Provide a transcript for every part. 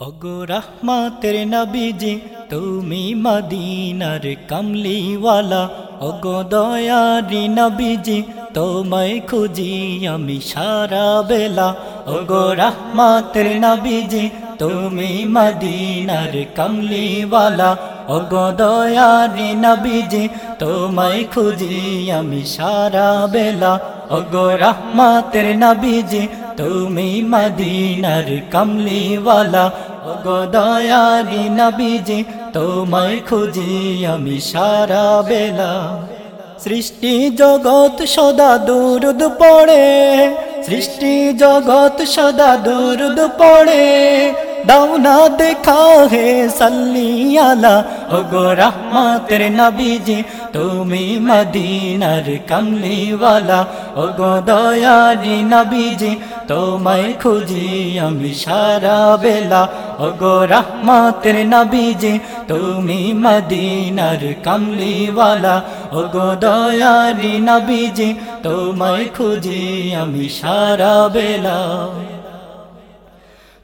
ওগো রহমাতের নবীজি, তুমি মদিনার কমলিওয়ালা। ওগো দয়ারি নবীজি, তোমায় খুঁজি আমি সারা বেলা। ওগো রহমাতের নবীজি, তুমি মদিনার কমলিওয়ালা। ওগো দয়ারি নবীজি, তোমায় খুঁজি আমি সারা বেলা। ওগো রহমাতের নবীজি, তুমি মদিনার কমলিওয়ালা। ওগো দয়ারি নবীজি, তোমায় খুঁজি আমি সারা বেলা। সৃষ্টি জগৎ সদা দুরুদ পড়ে, সৃষ্টি জগৎ সদা দুরুদ পড়ে। দাও না দেখা হে সাল্লিয়ালা ওগো রহমাতের নবীজি, তুমি মদিনার কমলিওয়ালা। ওগো দয়ারি নবীজি তোমায় খুঁজি আমি সারা বেলা। ওগো রহমাতের নবীজি, তুমি মদিনার কমলিওয়ালা। ওগো দয়ারি নবীজি, তোমায় খুঁজি আমি সারা বেলা।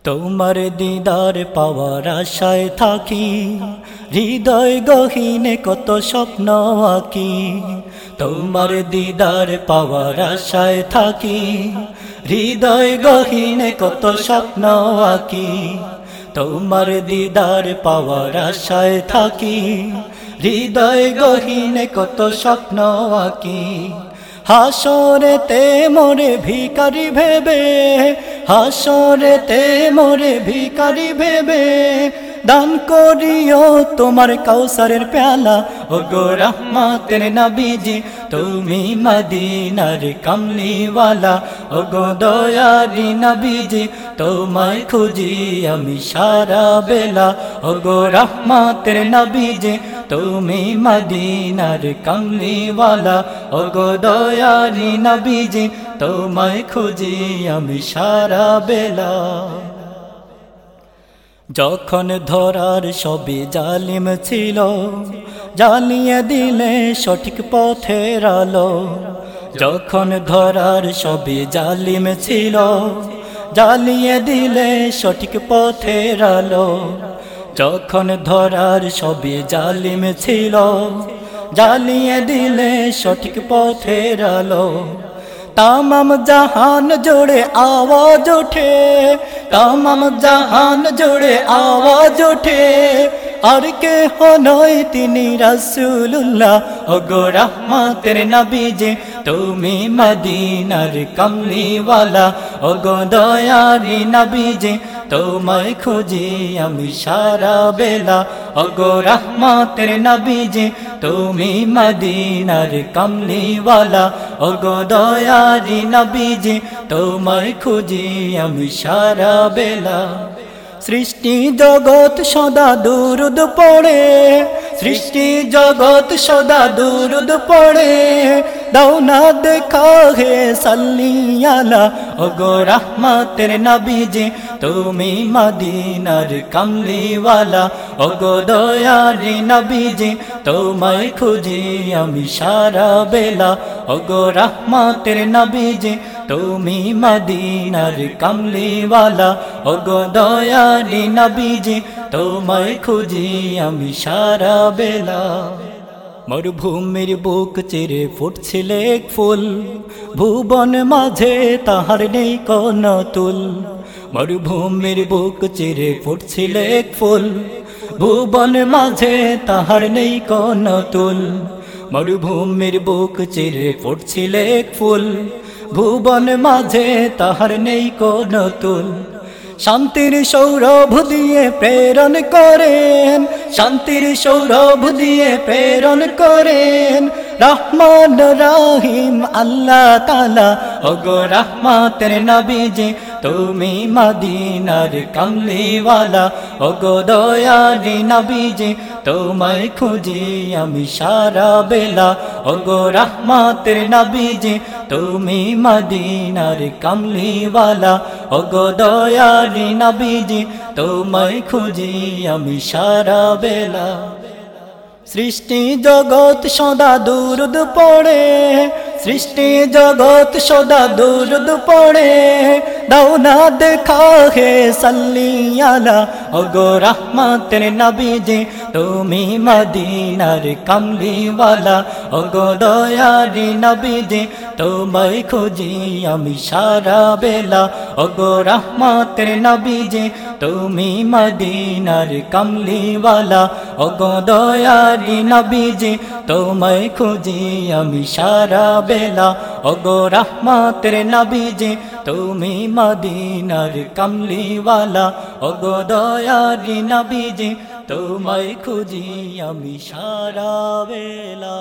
তোমার দিদার পাওয়ার আশায় থাকি। হৃদয় গহীনে কত স্বপ্ন আঁকি। তোমার দিদার পাওয়ার আশায় থাকি। হৃদয় গহীনে কত স্বপ্ন আঁকি। তোমার দিদার পাওয়ার আশায় থাকি। হৃদয় গহীনে কত স্বপ্ন আঁকি। হাসরেতে মোরে ভিকারি ভেবে হাসরেতে মোরে ভিকারি ভেবে দান করিও তোমার কৌসরের প্যালা। ও গো রহমাতের নবীজি, তুমি মদিনার কমলিওয়ালা। ও গো দয়ারি নবীজি, তোমায় খুঁজি আমি সারা বেলা। ও গো রহমাতের নবীজি তুমি মদিনার কমলিওয়ালা ও গো দয়ারি নবীজি তোমায় খুঁজি আমি সারা বেলা যখন ধরার সবে জালিম ছিল জ্বালিয়ে দিলে সঠিক পথের আলো যখন ধরার সবে জালিম ছিল জ্বালিয়ে দিলে সঠিক পথের আলো যখন ধরার সবে জালিম ছিল জ্বালিয়ে দিলে সঠিক পথের আলো। তামাম জাহান জোড়ে আওয়াজ ওঠে, তামাম জাহান জোড়ে আওয়াজ ওঠে। আর কে হনয় তিনি রাসূলুল্লাহ, ওগো রহমাতের নবীজি, তুমি মদিনার কমলিওয়ালা, ওগো দয়ারি নবীজি। তোমায় খুঁজি আমি সারা বেলা। ওগো রহমাতের নবীজি, তুমি মদিনার কমলিওয়ালা। ওগো দয়ারি নবীজি, তোমায় খুঁজি আমি সারা বেলা। সৃষ্টি জগৎ সদা দুরুদ পড়ে। সৃষ্টি জগৎ সদা দুরুদ পড়ে। দাও না দেখা হে সাল্লিয়ালা ওগো রহমাতের নবীজি, তুমি মদিনার কমলিওয়ালা। ওগো দয়ারি নবীজি, তোমায় খুঁজি আমি সারা বেলা। ওগো রহমাতের নবীজি, তুমি মদিনার কমলিওয়ালা। ওগো দয়ারি নবীজি, তোমায় খুঁজি আমি সারা বেলা। মরুভূমির বুক চিরে ফুটছিলে এক ফুল। ভুবন মাঝে তাহার নেই কোন তুল। মরুভূমির বুক চিরে ফুটছিল এক ফুল। ভুবন মাঝে তাহার নেই কোন তুল। মরুভূমির বুক চিরে ফুটছিল এক ফুল। ভুবন মাঝে তাহার নেই কোন তুল। শান্তির সৌরভ দিয়ে প্রেরণ করেন শান্তির সৌরভ দিয়ে প্রেরণ করেন। রহমান, রাহিম, আল্লাহ তালা ওগো রহমাতের নবীজি, তুমি মদিনার কমলিওয়ালা। ওগো দয়ারি নবীজি, তোমায় খুঁজি আমি সারা বেলা। ওগো রহমাতের নবীজি তুমি মদিনার কামলিওয়ালা। ও গো দয়ালি নবীজি, তোমায় খুঁজি আমি সারা বেলা। সৃষ্টি জগৎ সদা দুরুদ পড়ে। সৃষ্টি জগৎ সদা দুরুদ পড়ে। দাও না দেখা হে সাল্লিয়ালা ওগো রহমতের নবীজি, তুমি মদিনার কামলিওয়ালা। ওগো দয়ারি নবীজি, তোমায় খুঁজি আমি সারা বেলা। ওগো রহমতের নবীজি, তুমি মদিনার কামলিওয়ালা। ওগো দয়ারি নবীজি, তোমায় খুঁজি আমি সারা বেলা। ওগো রহমতের নবীজি তুমি মদিনার কামলিওয়ালা। ওগো দয়ারি নবীজি তোমায় খুঁজি আমি সারা বেলা।